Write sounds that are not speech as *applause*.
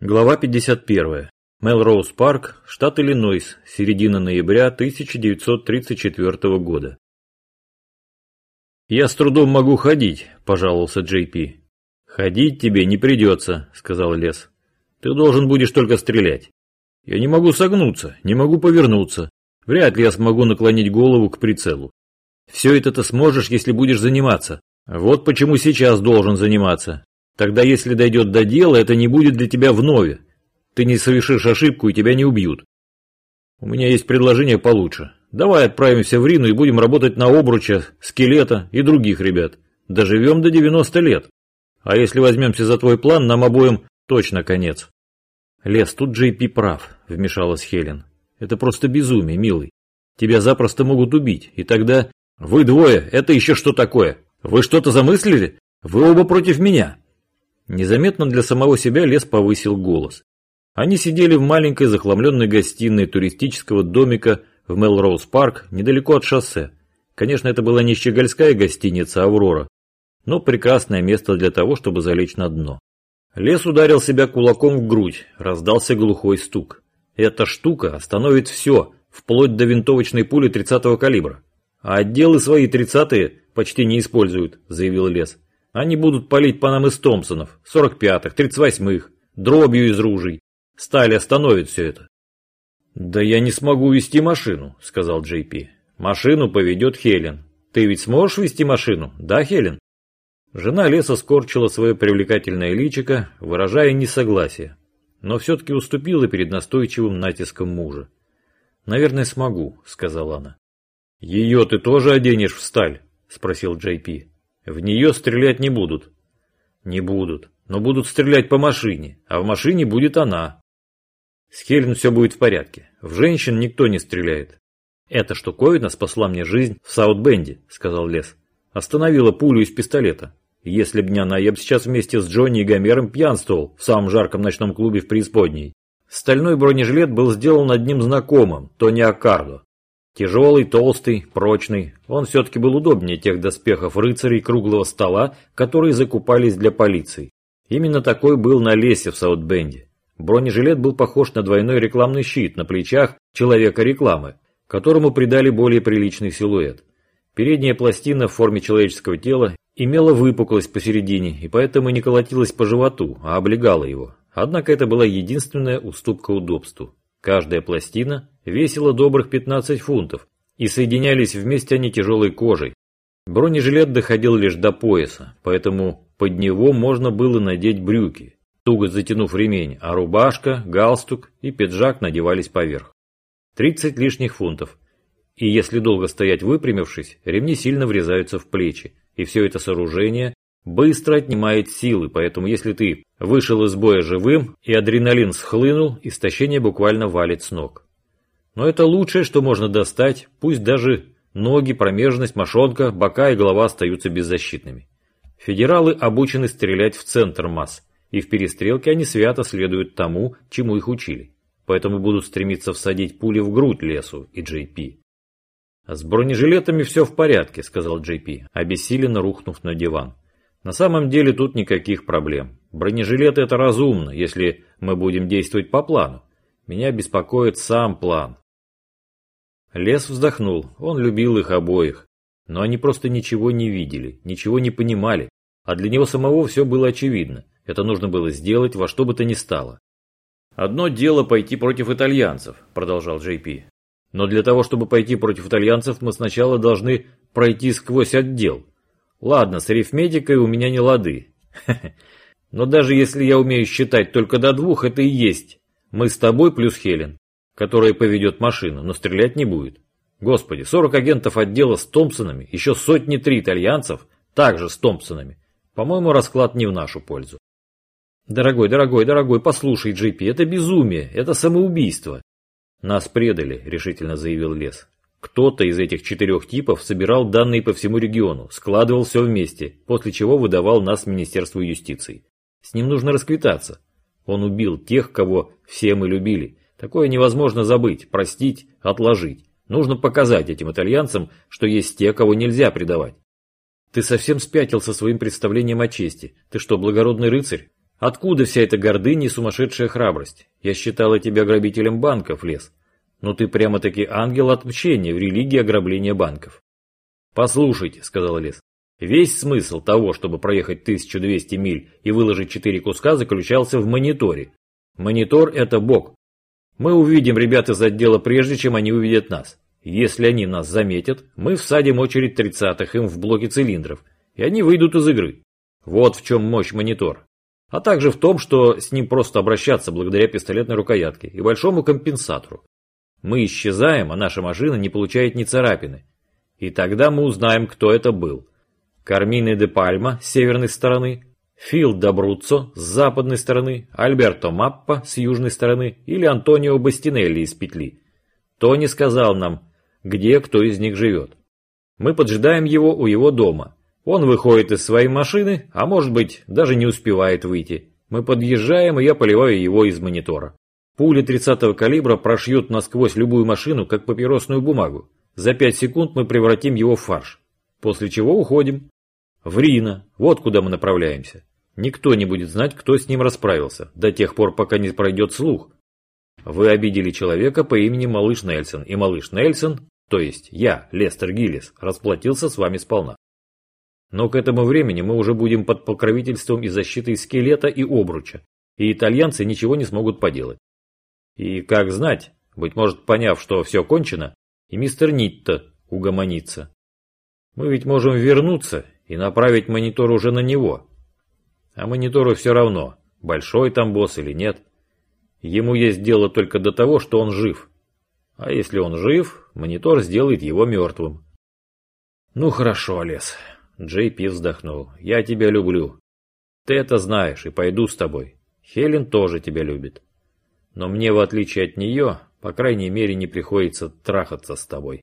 Глава 51. Мелроуз Парк, штат Иллинойс, середина ноября 1934 года. «Я с трудом могу ходить», – пожаловался Джей Пи. «Ходить тебе не придется», – сказал Лес. «Ты должен будешь только стрелять. Я не могу согнуться, не могу повернуться. Вряд ли я смогу наклонить голову к прицелу. Все это ты сможешь, если будешь заниматься. Вот почему сейчас должен заниматься. Тогда, если дойдет до дела, это не будет для тебя вновь. Ты не совершишь ошибку и тебя не убьют. У меня есть предложение получше. Давай отправимся в Рину и будем работать на обруча, скелета и других ребят. Доживем до 90 лет. А если возьмемся за твой план, нам обоим точно конец. Лес, тут Джей Пи прав, вмешалась Хелен. Это просто безумие, милый. Тебя запросто могут убить, и тогда... Вы двое, это еще что такое? Вы что-то замыслили? Вы оба против меня. Незаметно для самого себя Лес повысил голос. Они сидели в маленькой захламленной гостиной туристического домика в Мелроуз-парк, недалеко от шоссе. Конечно, это была не щегольская гостиница «Аврора», но прекрасное место для того, чтобы залечь на дно. Лес ударил себя кулаком в грудь, раздался глухой стук. Эта штука остановит все, вплоть до винтовочной пули 30-го калибра. А отделы свои 30-е почти не используют, заявил Лес. Они будут палить по нам из Томпсонов, 45-х, 38-х, дробью из ружей. Сталь остановит все это. «Да я не смогу вести машину», — сказал Джей Пи. «Машину поведет Хелен. Ты ведь сможешь вести машину, да, Хелен?» Жена леса скорчила свое привлекательное личико, выражая несогласие, но все-таки уступила перед настойчивым натиском мужа. «Наверное, смогу», — сказала она. «Ее ты тоже оденешь в сталь?» — спросил Джей Пи. В нее стрелять не будут. Не будут, но будут стрелять по машине, а в машине будет она. С Хелен все будет в порядке. В женщин никто не стреляет. Эта штуковина спасла мне жизнь в Саутбенде, сказал Лес. Остановила пулю из пистолета. Если б не она, я бы сейчас вместе с Джонни и Гомером пьянствовал в самом жарком ночном клубе в преисподней. Стальной бронежилет был сделан одним знакомым, Тони Аккардо. Тяжелый, толстый, прочный, он все-таки был удобнее тех доспехов рыцарей круглого стола, которые закупались для полиции. Именно такой был на лесе в Саутбенде. Бронежилет был похож на двойной рекламный щит на плечах человека-рекламы, которому придали более приличный силуэт. Передняя пластина в форме человеческого тела имела выпуклость посередине и поэтому не колотилась по животу, а облегала его. Однако это была единственная уступка удобству. Каждая пластина весила добрых 15 фунтов, и соединялись вместе они тяжелой кожей. Бронежилет доходил лишь до пояса, поэтому под него можно было надеть брюки, туго затянув ремень, а рубашка, галстук и пиджак надевались поверх. 30 лишних фунтов. И если долго стоять выпрямившись, ремни сильно врезаются в плечи, и все это сооружение быстро отнимает силы, поэтому если ты вышел из боя живым и адреналин схлынул, истощение буквально валит с ног. Но это лучшее, что можно достать, пусть даже ноги, промежность, мошонка, бока и голова остаются беззащитными. Федералы обучены стрелять в центр масс, и в перестрелке они свято следуют тому, чему их учили. Поэтому будут стремиться всадить пули в грудь лесу и Джей Пи. «С бронежилетами все в порядке», — сказал Джей Пи, обессиленно рухнув на диван. На самом деле тут никаких проблем. Бронежилеты это разумно, если мы будем действовать по плану. Меня беспокоит сам план. Лес вздохнул, он любил их обоих. Но они просто ничего не видели, ничего не понимали, а для него самого все было очевидно. Это нужно было сделать во что бы то ни стало. «Одно дело пойти против итальянцев», – продолжал Джей Пи. «Но для того, чтобы пойти против итальянцев, мы сначала должны пройти сквозь отдел. Ладно, с арифметикой у меня не лады. *laughs* Но даже если я умею считать только до двух, это и есть. Мы с тобой плюс Хелен, которая поведет машину, но стрелять не будет. Господи, 40 агентов отдела с Томпсонами, еще сотни три итальянцев, также с Томпсонами. По-моему, расклад не в нашу пользу. Дорогой, дорогой, дорогой, послушай, Джипи, это безумие, это самоубийство. Нас предали, решительно заявил Лес. Кто-то из этих четырех типов собирал данные по всему региону, складывал все вместе, после чего выдавал нас Министерству юстиции. С ним нужно расквитаться. Он убил тех, кого все мы любили. Такое невозможно забыть, простить, отложить. Нужно показать этим итальянцам, что есть те, кого нельзя предавать. Ты совсем спятил со своим представлением о чести. Ты что, благородный рыцарь? Откуда вся эта гордыня и сумасшедшая храбрость? Я считала тебя грабителем банков, Лес. Но ты прямо-таки ангел отмщения в религии ограбления банков. Послушайте, сказал Лес. Весь смысл того, чтобы проехать 1200 миль и выложить 4 куска, заключался в мониторе. Монитор – это Бог. Мы увидим ребят из отдела прежде, чем они увидят нас. Если они нас заметят, мы всадим очередь тридцатых им в блоке цилиндров, и они выйдут из игры. Вот в чем мощь монитора. А также в том, что с ним просто обращаться благодаря пистолетной рукоятке и большому компенсатору. Мы исчезаем, а наша машина не получает ни царапины. И тогда мы узнаем, кто это был. Кармины де Пальма с северной стороны, Фил Добруццо с западной стороны, Альберто Маппа с южной стороны или Антонио Бастинелли из петли. Тони сказал нам, где кто из них живет. Мы поджидаем его у его дома. Он выходит из своей машины, а может быть, даже не успевает выйти. Мы подъезжаем, и я поливаю его из монитора. Пули 30-го калибра прошьют насквозь любую машину, как папиросную бумагу. За 5 секунд мы превратим его в фарш. После чего уходим. В Рино, вот куда мы направляемся. Никто не будет знать, кто с ним расправился, до тех пор, пока не пройдет слух. Вы обидели человека по имени Малыш Нельсон, и Малыш Нельсон, то есть я, Лестер Гиллис, расплатился с вами сполна. Но к этому времени мы уже будем под покровительством и защитой скелета и обруча, и итальянцы ничего не смогут поделать. И как знать, быть может поняв, что все кончено, и мистер Нитто угомонится. Мы ведь можем вернуться и направить монитор уже на него. А монитору все равно, большой там босс или нет. Ему есть дело только до того, что он жив. А если он жив, монитор сделает его мертвым. Ну хорошо, Лес. Джей Пи вздохнул. Я тебя люблю. Ты это знаешь и пойду с тобой. Хелен тоже тебя любит. Но мне, в отличие от нее, по крайней мере, не приходится трахаться с тобой.